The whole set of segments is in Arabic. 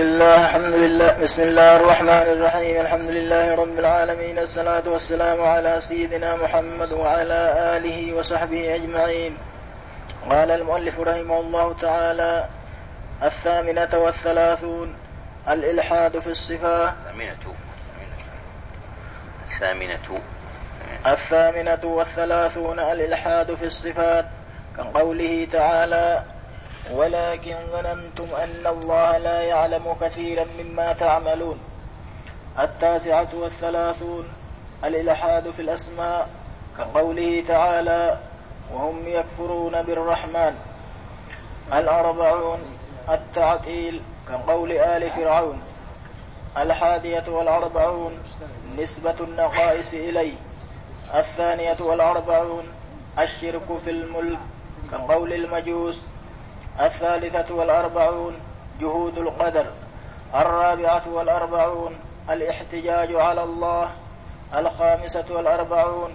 بسم الله الحمد لله بسم الله الرحمن الرحيم الحمد لله رب العالمين الصلاة والسلام على سيدنا محمد وعلى آله وصحبه أجمعين قال المؤلف رحمه الله تعالى الثامنة والثلاثون الإلحاد في الصفات الثامنة. الثامنة. الثامنة والثلاثون الإلحاد في الصفات كقوله تعالى ولكن ظننتم أن الله لا يعلم كثيرا مما تعملون. التاسعة والثلاثون الإلحاد في الأسماء كقوله تعالى وهم يكفرون بالرحمن الأربعون التعطيل كقول آل فرعون. الحادية والأربعون نسبة النقائص إليه. الثانية والأربعون الشرك في الملك كقول المجوس. الثالثة والأربعون جهود القدر الرابعة والأربعون الاحتجاج على الله الخامسة والأربعون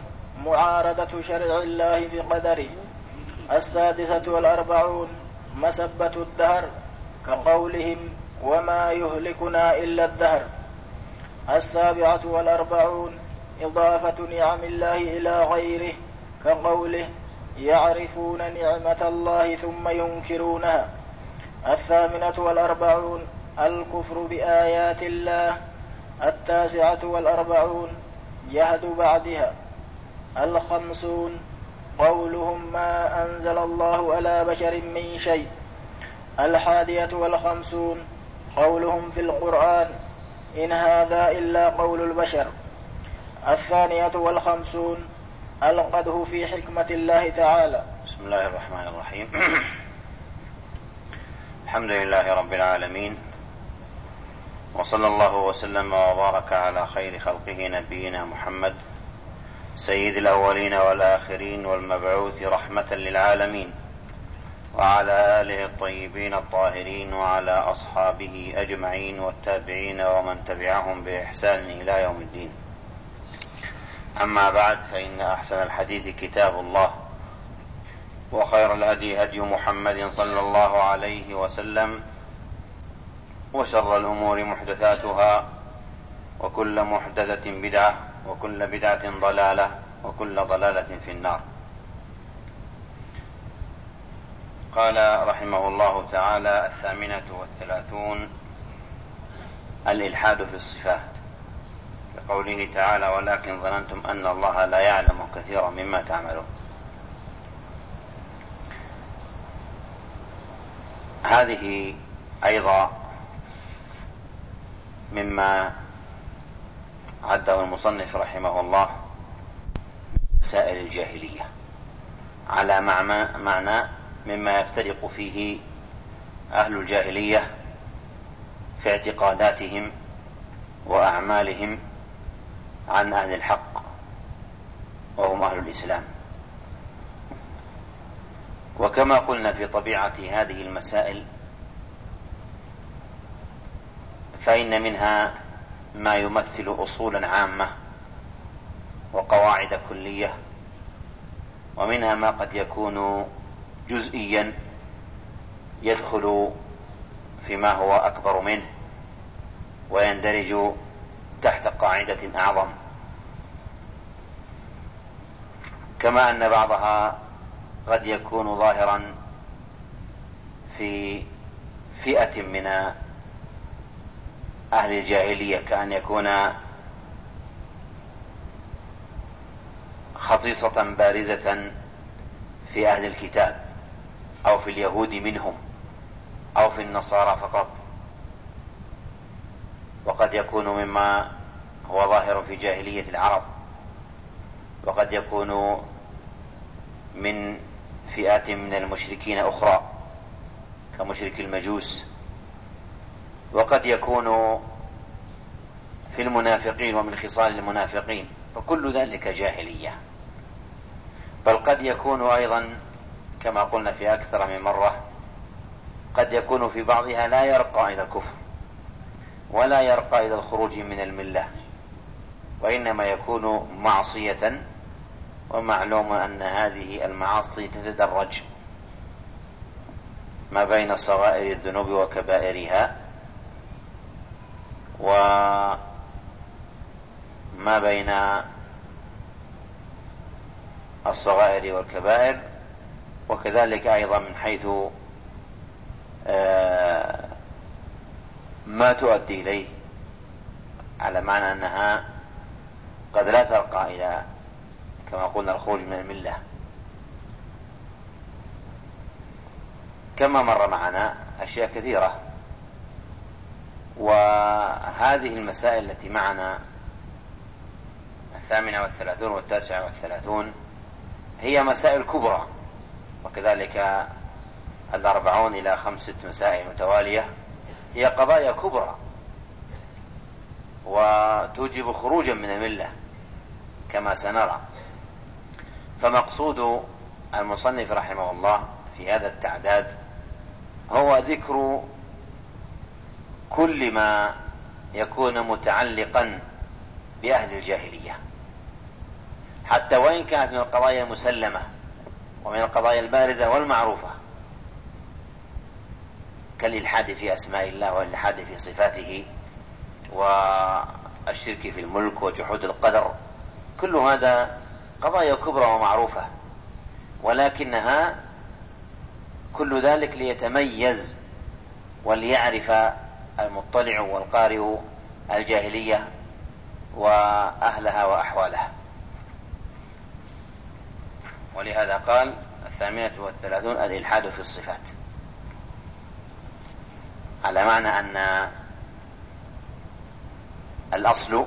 معارضة شرع الله بقدره السادسة والأربعون مسبة الدهر كقولهم وما يهلكنا إلا الدهر السابعة والأربعون إضافة نعم الله إلى غيره كقوله يعرفون نعمة الله ثم ينكرونها. الثامنة والأربعون الكفر بآيات الله. التاسعة والأربعون جهد بعدها. الخمسون قولهم ما أنزل الله على بشر من شيء. الحادية والخمسون قولهم في القرآن إن هذا إلا قول البشر. الثانية والخمسون ألقده في حكمة الله تعالى. بسم الله الرحمن الرحيم. الحمد لله رب العالمين. وصلى الله وسلم وبارك على خير خلقه نبينا محمد سيد الأولين والآخرين والمبعوث رحمة للعالمين وعلى آله الطيبين الطاهرين وعلى أصحابه أجمعين والتابعين ومن تبعهم بإحسان إلى يوم الدين. أما بعد فإن أحسن الحديث كتاب الله وخير الهدي هدي محمد صلى الله عليه وسلم وشر الأمور محدثاتها وكل محدثة بدعة وكل بدعة ضلالة وكل ضلالة في النار. قال رحمه الله تعالى الثامنة والثلاثون الإلحاد في الصفات. كقوله تعالى ولكن ظننتم أن الله لا يعلم كثيرا مما تعملون. هذه أيضا مما عده المصنف رحمه الله مسائل الجاهلية على معنى مما يفترق فيه أهل الجاهلية في اعتقاداتهم وأعمالهم عن أهل الحق وهم أهل الإسلام. وكما قلنا في طبيعة هذه المسائل فإن منها ما يمثل أصولا عامة وقواعد كلية ومنها ما قد يكون جزئيا يدخل فيما هو أكبر منه ويندرج تحت قاعدة أعظم. كما أن بعضها قد يكون ظاهرا في فئة من أهل الجاهلية كأن يكون خصيصة بارزة في أهل الكتاب أو في اليهود منهم أو في النصارى فقط. وقد يكون مما هو ظاهر في جاهلية العرب. وقد يكون من فئات من المشركين أخرى كمشرك المجوس. وقد يكون في المنافقين ومن خصال المنافقين فكل ذلك جاهلية. بل قد يكون أيضا كما قلنا في أكثر من مرة قد يكون في بعضها لا يرقى إلى الكفر ولا يرقى إلى الخروج من الملة. وإنما يكون معصية ومعلوم أن هذه المعاصي تتدرج ما بين صغائر الذنوب وكبائرها وما بين الصغائر والكبائر وكذلك أيضا من حيث آه، ما تؤدي إليه على معنى أنها قد لا ترقى إلى كما قلنا الخروج من الملة. كما مر معنا أشياء كثيرة. وهذه المسائل التي معنا الثامنة والثلاثون والتاسعة والثلاثون هي مسائل كبرى وكذلك الأربعون إلى خمسة مسائل متوالية. هي قضايا كبرى وتوجب خروجا من الملة. كما سنرى. فمقصود المصنف رحمه الله في هذا التعداد هو ذكر كل ما يكون متعلقا بأهل الجاهلية. حتى وإن كانت من القضايا المسلمة ومن القضايا البارزة والمعروفة كالإلحاد في أسماء الله والإلحاد في صفاته والشرك في الملك وجحود القدر كل هذا قضايا كبرى ومعروفة ولكنها كل ذلك ليتميز وليعرف المطلع والقارئ الجاهلية وأهلها وأحوالها. ولهذا قال الثامنة والثلاثون الإلحاد في الصفات. على معنى أن الأصل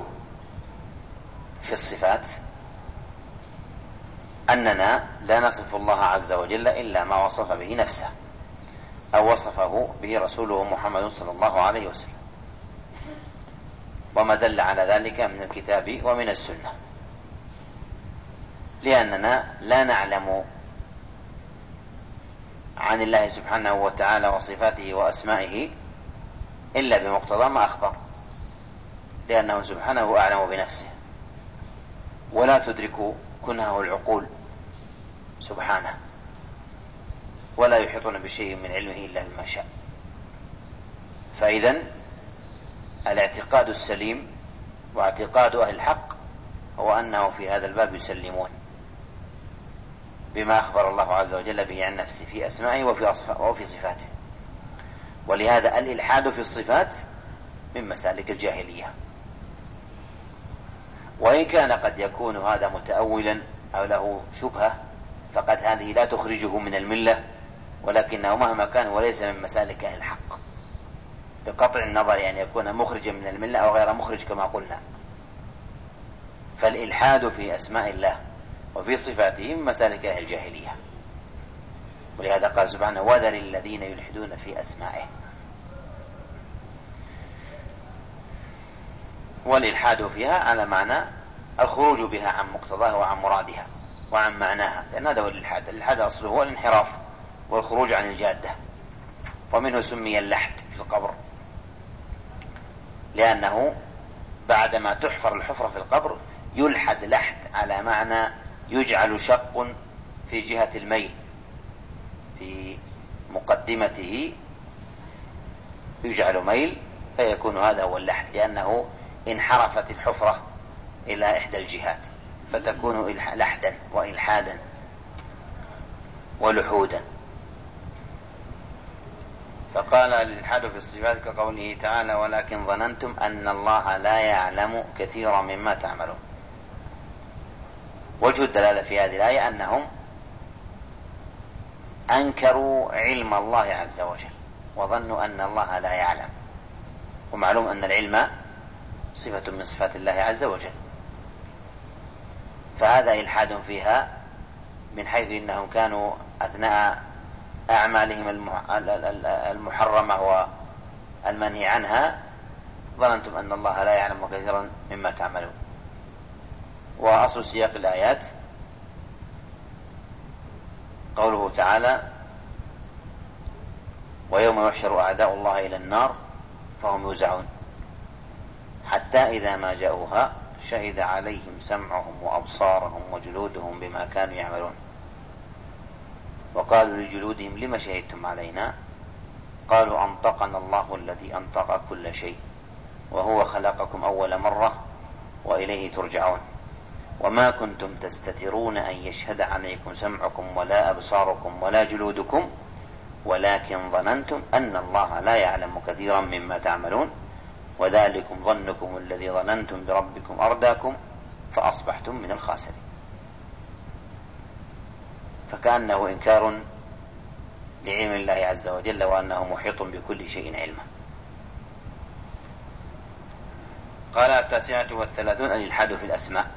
في الصفات أننا لا نصف الله عز وجل إلا ما وصف به نفسه أو وصفه به رسوله محمد صلى الله عليه وسلم. وما دل على ذلك من الكتاب ومن السنة. لأننا لا نعلم عن الله سبحانه وتعالى وصفاته وأسمائه إلا بمقتضى ما أخبر. لأنه سبحانه أعلم بنفسه. ولا تدرك كنهه العقول سبحانه ولا يحيطون بشيء من علمه إلا بما شاء. فإذا الاعتقاد السليم واعتقاد أهل الحق هو أنه في هذا الباب يسلمون بما أخبر الله عز وجل به عن نفسه في أسمائه وفي, وفي صفاته. ولهذا الإلحاد في الصفات من مسالك الجاهلية. وإن كان قد يكون هذا متأولا أو له شبهة فقد هذه لا تخرجه من الملة ولكنه مهما كان وليس من مسالك أهل الحق. بقطع النظر أن يعني يكون مخرجا من الملة أو غير مخرج كما قلنا. فالإلحاد في أسماء الله وفي صفاته من مسالك أهل الجاهلية. ولهذا قال سبحانه وذر الذين يلحدون في أسمائه. والإلحاد فيها على معنى الخروج بها عن مقتضاها وعن مرادها وعن معناها لأن هذا هو الإلحاد. الإلحاد أصله هو الانحراف والخروج عن الجادة. ومنه سمي اللحد في القبر لأنه بعدما تحفر الحفرة في القبر يلحد لحد على معنى يجعل شق في جهة الميل في مقدمته يجعل ميل فيكون هذا هو اللحد لأنه انحرفت الحفرة إلى إحدى الجهات فتكون لحدا وإلحادا ولحودا. فقال الإلحاد في الصفات كقوله تعالى ولكن ظننتم أن الله لا يعلم كثيرا مما تعملون. وجه الدلالة في هذه الآية أنهم أنكروا علم الله عز وجل وظنوا أن الله لا يعلم. ومعلوم أن العلم صفة من صفات الله عز وجل. فهذا إلحاد فيها من حيث إنهم كانوا أثناء أعمالهم المحرمة والمنهي عنها ظننتم أن الله لا يعلم كثيرا مما تعملون. وأصل سياق الآيات قوله تعالى ويوم يحشر أعداء الله إلى النار فهم يوزعون حتى إذا ما جاءوها شهد عليهم سمعهم وأبصارهم وجلودهم بما كانوا يعملون. وقالوا لجلودهم لم شهدتم علينا؟ قالوا أنطقنا الله الذي أنطق كل شيء وهو خلقكم أول مرة وإليه ترجعون. وما كنتم تستترون أن يشهد عليكم سمعكم ولا أبصاركم ولا جلودكم ولكن ظننتم أن الله لا يعلم كثيرا مما تعملون. وذلكم ظنكم الذي ظننتم بربكم أرداكم فأصبحتم من الخاسرين. فكأنه إنكار لعلم الله عز وجل وأنه محيط بكل شيء علما. قال التاسعة والثلاثون الإلحاد في الأسماء.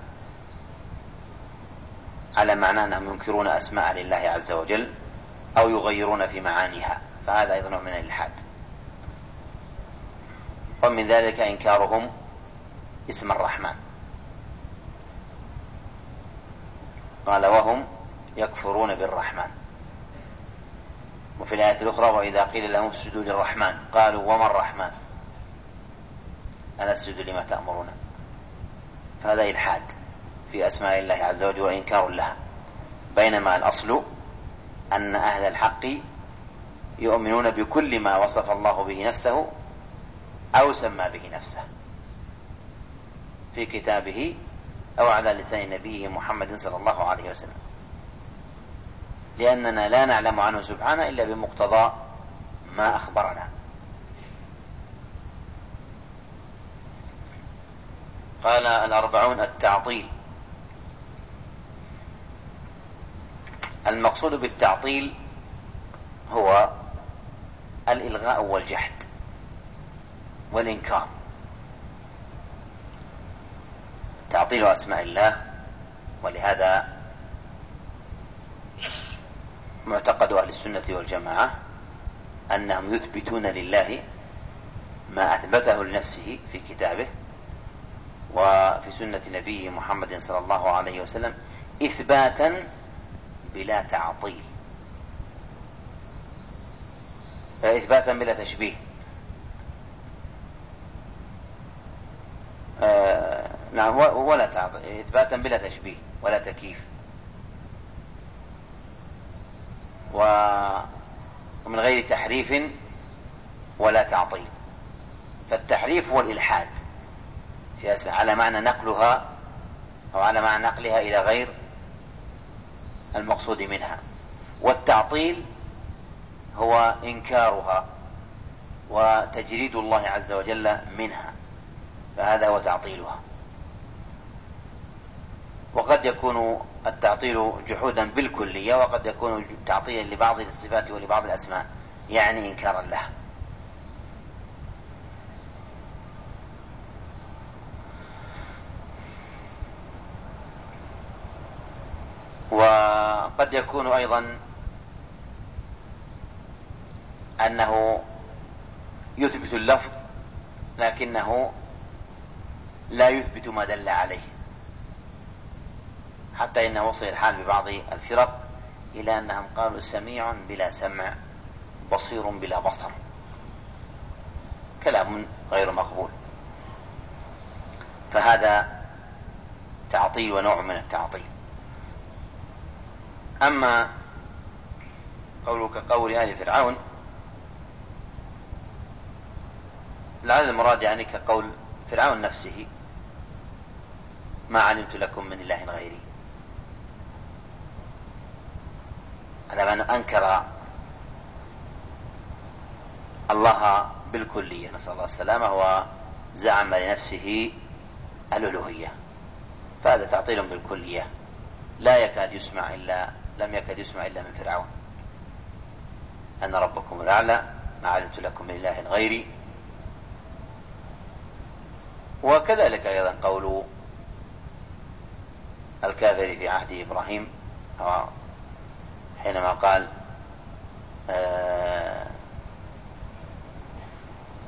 على معنى أنهم ينكرون أسماء لله عز وجل أو يغيرون في معانيها. فهذا أيضا من الإلحاد. ومن ذلك إنكارهم اسم الرحمن. قال وهم يكفرون بالرحمن. وفي الآية الأخرى وإذا قيل لهم اسجدوا للرحمن قالوا وما الرحمن؟ أنا أسجد لما تأمرون. فهذا إلحاد في أسماء الله عز وجل وإنكار لها. بينما الأصل أن أهل الحق يؤمنون بكل ما وصف الله به نفسه أو سمى به نفسه في كتابه أو على لسان نبيه محمد صلى الله عليه وسلم. لأننا لا نعلم عنه سبحانه إلا بمقتضى ما أخبرنا. قال الأربعون التعطيل. المقصود بالتعطيل هو الإلغاء والجحد. والإنكار. تعطيل أسماء الله ولهذا معتقد أهل السنة والجماعة أنهم يثبتون لله ما أثبته لنفسه في كتابه وفي سنة نبيه محمد صلى الله عليه وسلم إثباتا بلا تعطيل. إثباتا بلا تشبيه آه نعم ولا تعطيل إثباتا بلا تشبيه ولا تكييف. ومن غير تحريف ولا تعطيل. فالتحريف هو الإلحاد. في أسماء على معنى نقلها أو على معنى نقلها إلى غير المقصود منها. والتعطيل هو إنكارها وتجريد الله عز وجل منها فهذا هو تعطيلها. وقد يكون التعطيل جحودا بالكلية وقد يكون تعطيلا لبعض الصفات ولبعض الأسماء يعني إنكارا لها. وقد يكون أيضا أنه يثبت اللفظ لكنه لا يثبت ما دل عليه. حتى إنه وصل الحال ببعض الفرق إلى أنهم قالوا سميع بلا سمع بصير بلا بصر. كلام غير مقبول. فهذا تعطيل ونوع من التعطيل. أما قولك قول آل فرعون لعل المراد يعني كقول فرعون نفسه ما علمت لكم من إله غيري. على من أنكر الله بالكلية. نسأل الله السلامة وزعم لنفسه الألوهية. فهذا تعطيل بالكلية. لا يكاد يسمع إلا لم يكد يسمع إلا من فرعون. أن ربكم الأعلى ما علمت لكم من إله غيري. وكذلك أيضا قول الكافر في عهد إبراهيم حينما قال آه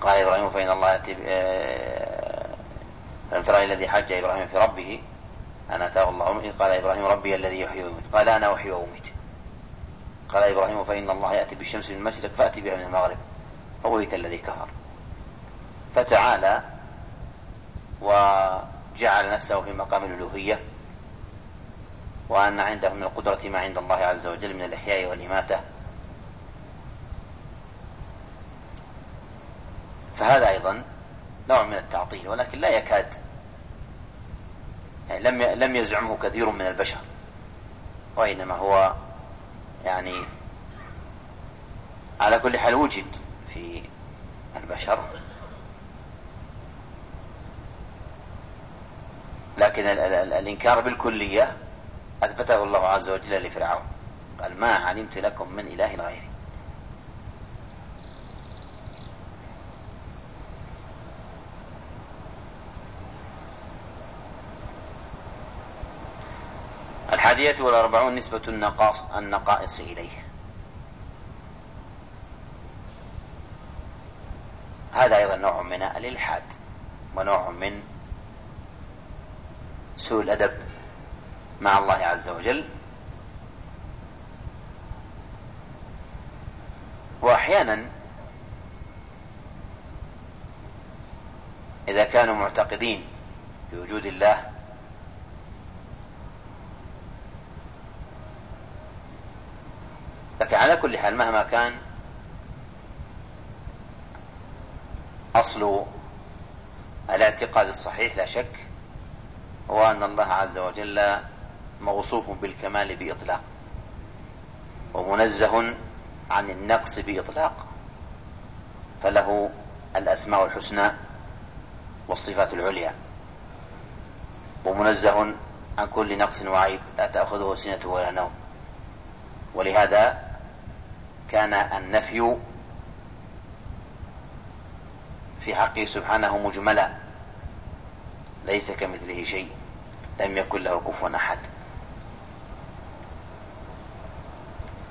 قال إبراهيم فإن الله يأتي آه لم ترى الذي حج إبراهيم في ربه؟ أن أتاه الله قال إبراهيم ربي الذي يحيي ويميت. قال أنا أحيي وأميت. قال إبراهيم فإن الله يأتي بالشمس من المشرق فأتي بها من المغرب. فبهت الذي كفر فتعالى وجعل نفسه في مقام الألوهية. وأن عنده من القدرة ما عند الله عز وجل من الإحياء والإماتة. فهذا أيضا نوع من التعطيل ولكن لا يكاد يعني لم لم يزعمه كثير من البشر وإنما هو يعني على كل حال وجد في البشر. لكن الإنكار بالكلية أثبته الله عز وجل لفرعون. قال ما علمت لكم من إله غيري. الحادية والأربعون نسبة النقاص النقائص إليه. هذا أيضا نوع من الإلحاد ونوع من سوء الأدب. مع الله عز وجل. وأحيانا إذا كانوا معتقدين بوجود الله لكن على كل حال مهما كان أصل الاعتقاد الصحيح لا شك هو أن الله عز وجل موصوف بالكمال بإطلاق. ومنزه عن النقص بإطلاق. فله الأسماء الحسنى والصفات العليا. ومنزه عن كل نقص وعيب لا تأخذه سنة ولا نوم. ولهذا كان النفي في حقه سبحانه مجملا. ليس كمثله شيء. لم يكن له كفوا أحد.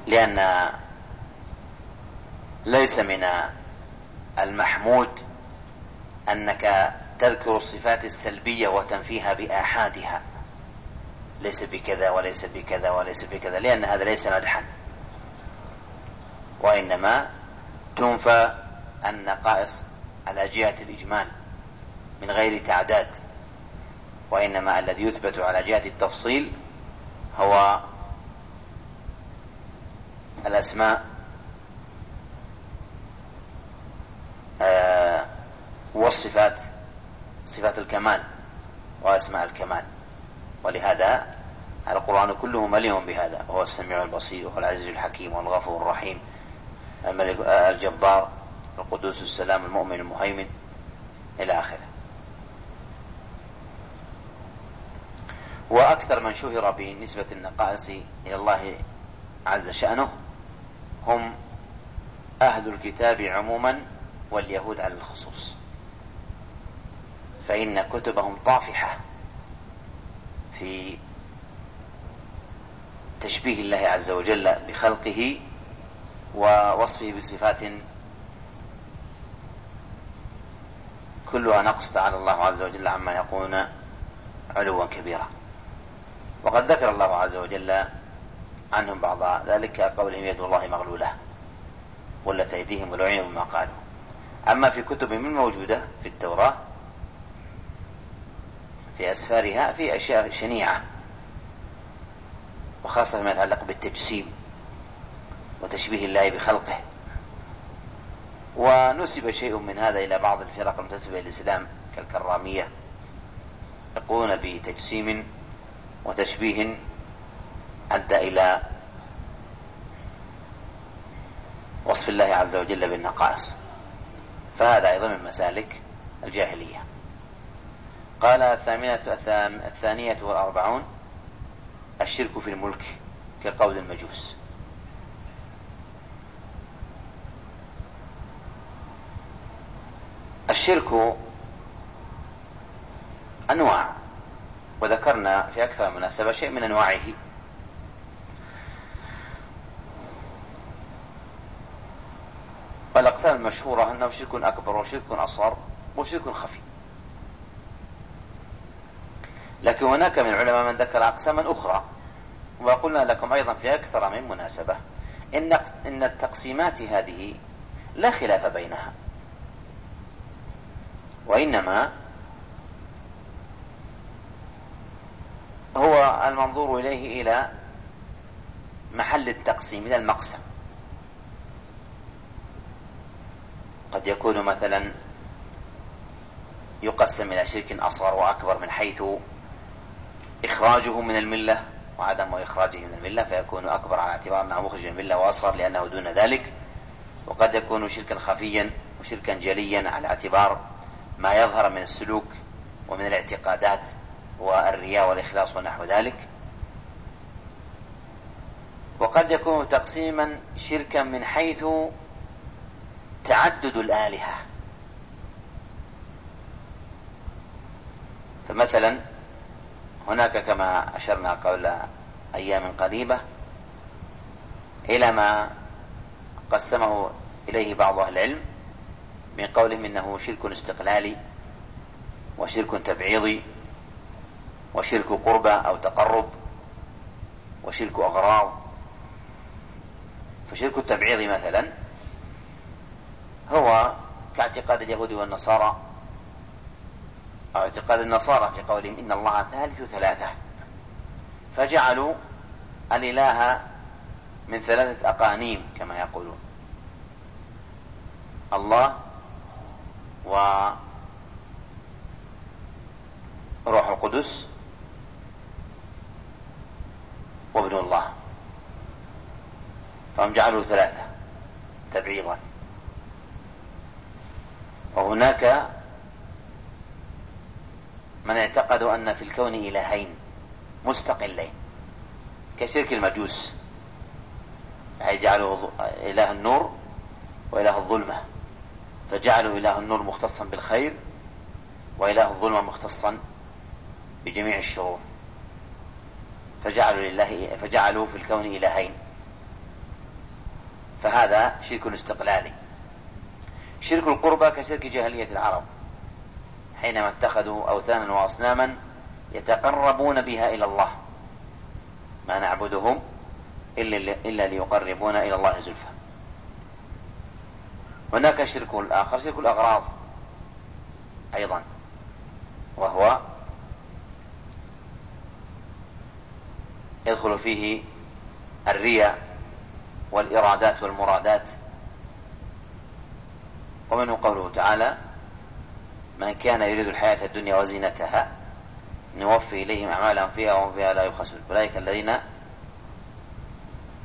لأن ليس من المحمود أنك تذكر الصفات السلبية وتنفيها بآحادها. ليس بكذا وليس بكذا وليس بكذا لأن هذا ليس مدحا. وإنما تنفى النقائص على جهة الإجمال من غير تعداد. وإنما الذي يثبت على جهة التفصيل هو الأسماء. آه، والصفات صفات الكمال وأسماء الكمال. ولهذا القرآن كله مليء بهذا. وهو السميع البصير وهو العزيز الحكيم والغفور الرحيم. الملك الجبار القدوس السلام المؤمن المهيمن إلى آخره. وأكثر من شهر بنسبة النقائص إلى الله عز شأنه هم أهل الكتاب عموما واليهود على الخصوص. فإن كتبهم طافحة في تشبيه الله عز وجل بخلقه ووصفه بصفات كلها نقص تعالى الله عز وجل عما يقولون علوا كبيرا. وقد ذكر الله عز وجل عنهم بعض ذلك قولهم يد الله مغلولة ولت أيديهم ولعنوا بما قالوا. أما في كتب من موجودة في التوراة في أسفارها في أشياء شنيعة وخاصة فيما يتعلق بالتجسيم وتشبيه الله بخلقه. ونسب شيء من هذا إلى بعض الفرق المنتسبة للإسلام كالكرامية يقولون بتجسيم وتشبيه أدى إلى وصف الله عز وجل بالنقائص. فهذا أيضا من مسالك الجاهلية. قال الثامنة الثانية والأربعون الشرك في الملك كقول المجوس. الشرك أنواع وذكرنا في أكثر من مناسبة شيء من أنواعه. والأقسام المشهورة أنه شرك أكبر وشرك أصغر وشرك خفي. لكن هناك من العلماء من ذكر أقساما أخرى وقلنا لكم أيضا في أكثر من مناسبة إن إن التقسيمات هذه لا خلاف بينها. وإنما هو المنظور إليه إلى محل التقسيم إلى المقسم. قد يكون مثلا يقسم إلى شرك أصغر وأكبر من حيث إخراجه من الملة وعدم إخراجه من الملة فيكون أكبر على اعتبار أنه مخرج من الملة وأصغر لأنه دون ذلك. وقد يكون شركا خفيا وشركا جليا على اعتبار ما يظهر من السلوك ومن الاعتقادات والرياء والإخلاص ونحو ذلك. وقد يكون تقسيما شركا من حيث تعدد الآلهة. فمثلا هناك كما أشرنا قبل أيام قريبة إلى ما قسمه إليه بعض أهل العلم من قولهم إنه شرك استقلالي وشرك تبعيضي وشرك قربة أو تقرب وشرك أغراض. فشرك التبعيض مثلا هو كاعتقاد اليهود والنصارى. أو اعتقاد النصارى في قولهم إن الله ثالث ثلاثة. فجعلوا الإله من ثلاثة أقانيم كما يقولون. الله وروح القدس وابن الله. فهم جعلوا ثلاثة تبعيضا. وهناك من اعتقدوا أن في الكون إلهين مستقلين كشرك المجوس. جعلوا إله النور وإله الظلمة. فجعلوا إله النور مختصا بالخير وإله الظلمة مختصا بجميع الشرور. فجعلوا لله فجعلوا في الكون إلهين. فهذا شرك استقلالي. شرك القربى كشرك جاهلية العرب. حينما اتخذوا أوثانا وأصناما يتقربون بها إلى الله. ما نعبدهم إلا ليقربونا إلى الله زلفى. هناك شرك الآخر شرك الأغراض أيضا وهو يدخل فيه الرياء والإرادات والمرادات ومنه قوله تعالى من كان يريد الحياة الدنيا وزينتها نوفي إليهم أعمالهم فيها وهم فيها لا يبخسون. أولئك الذين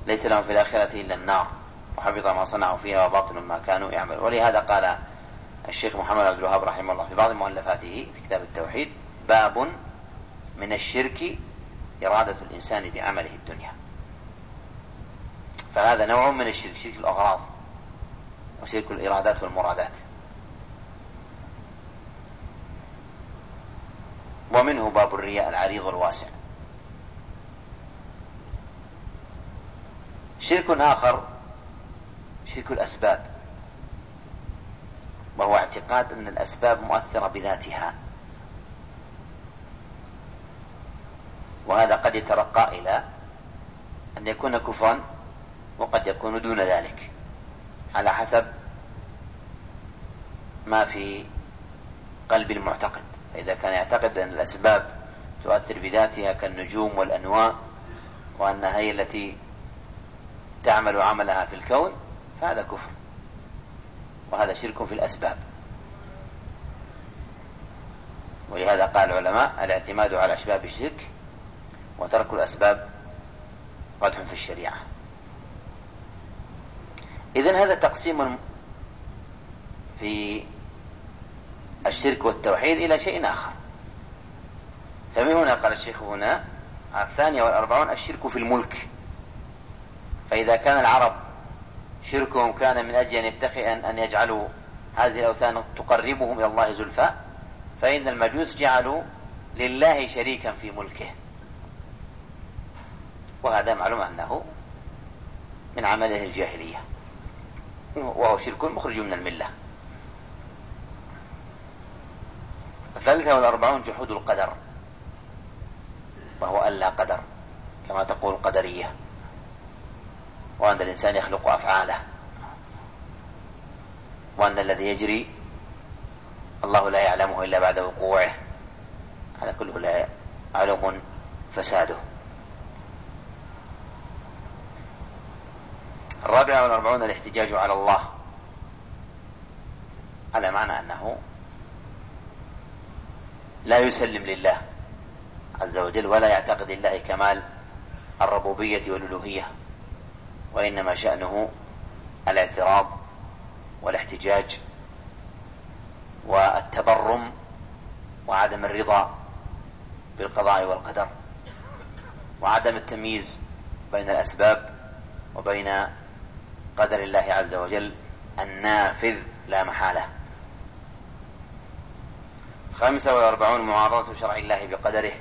ليس لهم في الآخرة إلا النار. وحبط ما صنعوا فيها وباطل ما كانوا يعملون. ولهذا قال الشيخ محمد عبد الوهاب رحمه الله في بعض مؤلفاته في كتاب التوحيد باب من الشرك إرادة الإنسان بعمله الدنيا. فهذا نوع من الشرك شرك الأغراض. وشرك الإرادات والمرادات. ومنه باب الرياء العريض الواسع. شرك آخر شرك الأسباب. وهو اعتقاد أن الأسباب مؤثرة بذاتها. وهذا قد يترقى إلى أن يكون كفرا وقد يكون دون ذلك. على حسب ما في قلب المعتقد. فإذا كان يعتقد أن الأسباب تؤثر بذاتها كالنجوم والأنواء وأنها هي التي تعمل عملها في الكون فهذا كفر. وهذا شرك في الأسباب. ولهذا قال العلماء الاعتماد على أسباب الشرك وترك الأسباب قدح في الشريعة. إذا هذا تقسيم في الشرك والتوحيد إلى شيء آخر. فمن هنا قال الشيخ هنا الثانية والأربعون الشرك في الملك. فإذا كان العرب شركهم كان من أجل أن يتخذ أن يجعلوا هذه الأوثان تقربهم إلى الله زلفى فإن المجوس جعلوا لله شريكا في ملكه. وهذا معلوم أنه من عمله الجاهلية. وهو شرك مخرج من الملة. الثالثة والأربعون جحود القدر. وهو ألا قدر كما تقول القدرية وأن الإنسان يخلق أفعاله. وأن الذي يجري الله لا يعلمه إلا بعد وقوعه. هذا كله لا علم فساده. الرابعة والأربعون الاحتجاج على الله. على معنى أنه لا يسلم لله عز وجل ولا يعتقد الله كمال الربوبية والألوهية وإنما شأنه الاعتراض والاحتجاج والتبرم وعدم الرضا بالقضاء والقدر وعدم التمييز بين الأسباب وبين قدر الله عز وجل النافذ لا محالة. خامسة والأربعون معارضة شرع الله بقدره.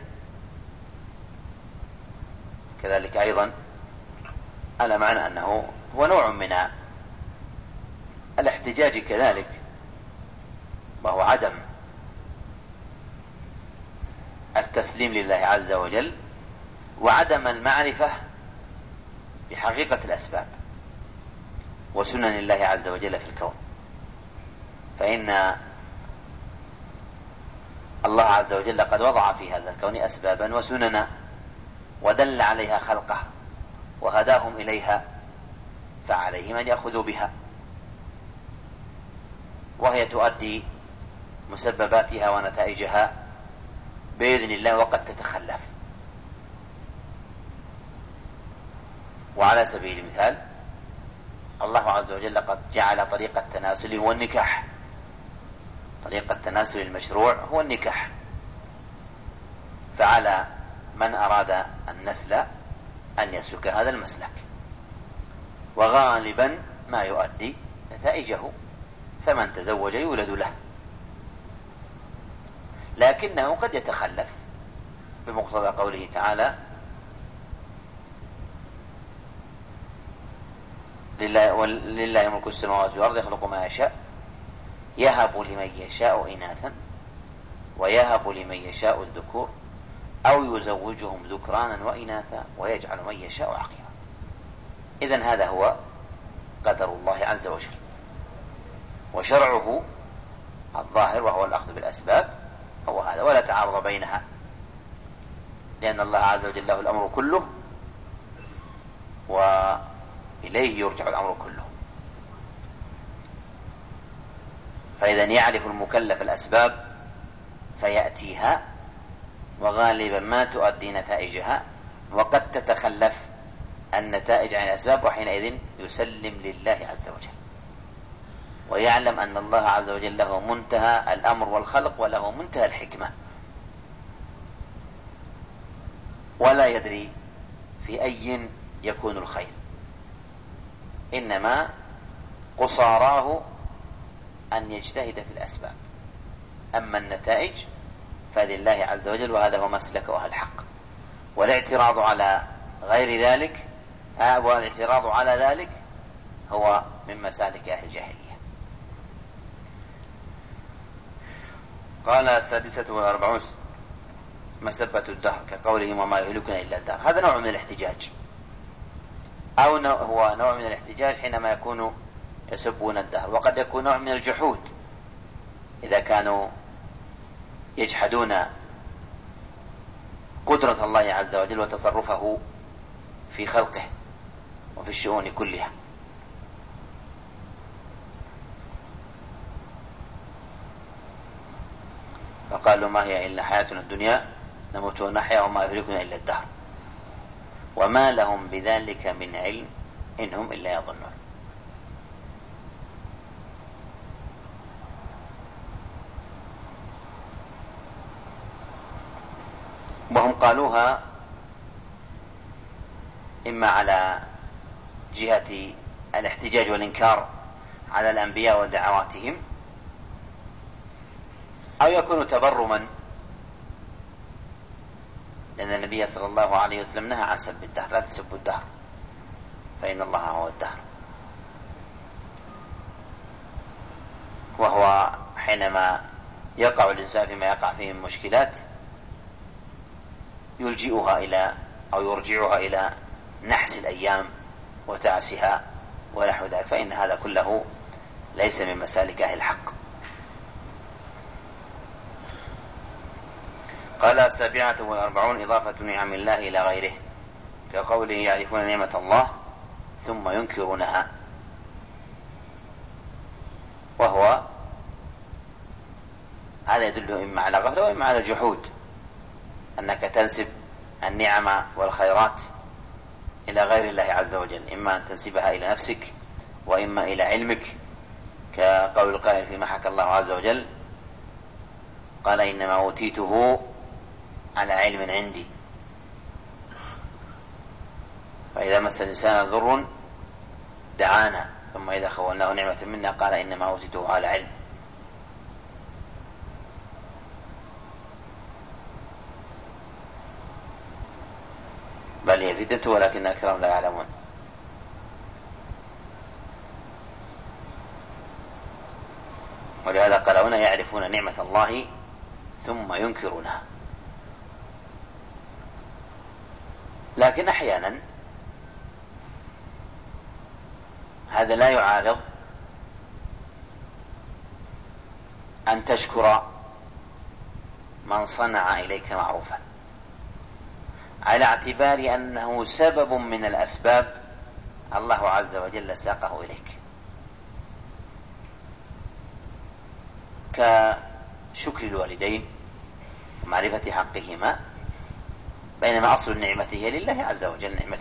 كذلك أيضا على معنى أنه هو نوع من الاحتجاج كذلك وهو عدم التسليم لله عز وجل وعدم المعرفة بحقيقة الأسباب. وسنن الله عز وجل في الكون. فإن الله عز وجل قد وضع في هذا الكون أسبابا وسننا ودل عليها خلقه وهداهم إليها فعليهم أن يأخذوا بها. وهي تؤدي مسبباتها ونتائجها بإذن الله وقد تتخلف. وعلى سبيل المثال الله عز وجل قد جعل طريق التناسل هو النكاح. طريق التناسل المشروع هو النكاح. فعلى من أراد النسل أن يسلك هذا المسلك. وغالبا ما يؤدي نتائجه فمن تزوج يولد له. لكنه قد يتخلف بمقتضى قوله تعالى لله, لله ملك السماوات والأرض يخلق ما يشاء يهب لمن يشاء إناثا ويهب لمن يشاء الذكور أو يزوجهم ذكرانا وإناثا ويجعل من يشاء عقيما. إذا هذا هو قدر الله عز وجل. وشرعه الظاهر وهو الأخذ بالأسباب هو هذا ولا تعارض بينها. لأن الله عز وجل له الأمر كله وإليه يرجع الأمر كله. فإذا يعرف المكلف الأسباب فيأتيها وغالبا ما تؤدي نتائجها وقد تتخلف النتائج عن الأسباب وحينئذ يسلم لله عز وجل. ويعلم أن الله عز وجل له منتهى الأمر والخلق وله منتهى الحكمة. ولا يدري في أي يكون الخير. إنما قصاراه أن يجتهد في الأسباب. أما النتائج فلله عز وجل وهذا هو مسلك أهل الحق. والاعتراض على غير ذلك والاعتراض على ذلك هو من مسالك أهل الجاهلية. قال السادسة والأربعون مسبة الدهر كقولهم وما يهلكنا إلا الدهر. هذا نوع من الاحتجاج. أو هو نوع من الاحتجاج حينما يكون يسبون الدهر. وقد يكون نوع من الجحود. إذا كانوا يجحدون قدرة الله عز وجل وتصرفه في خلقه وفي الشؤون كلها. فقالوا ما هي إلا حياتنا الدنيا؟ نموت ونحيا وما يهلكنا إلا الدهر. وما لهم بذلك من علم إن هم إلا يظنون. وهم قالوها إما على جهة الاحتجاج والإنكار على الأنبياء ودعواتهم أو يكون تبرما لأن النبي صلى الله عليه وسلم نهى عن سب الدهر لا تسبوا الدهر. فإن الله هو الدهر. وهو حينما يقع الإنسان فيما يقع فيه من مشكلات يلجئها إلى أو يرجعها إلى نحس الأيام وتعسها ونحو ذلك. فإن هذا كله ليس من مسالك أهل الحق. قال السابعة والأربعون إضافة نعم الله إلى غيره كقوله يعرفون نعمة الله ثم ينكرونها. هذا يدل إما على غفلة وإما على جحود أنك تنسب النعم والخيرات إلى غير الله عز وجل إما أن تنسبها إلى نفسك وإما إلى علمك كقول القائل فيما حكى الله عز وجل قال إنما أوتيته على علم عندي. فإذا مس الإنسان ضر دعانا. ثم إذا خولناه نعمة منا قال إنما أوتيته على علم. بل هي فتنة ولكن أكثرهم لا يعلمون. ولهذا قال هنا يعرفون نعمة الله ثم ينكرونها. لكن أحيانا هذا لا يعارض أن تشكر من صنع إليك معروفا على اعتبار أنه سبب من الأسباب الله عز وجل ساقه إليك. كشكر الوالدين ومعرفة حقهما بينما أصل النعمة هي لله عز وجل نعمة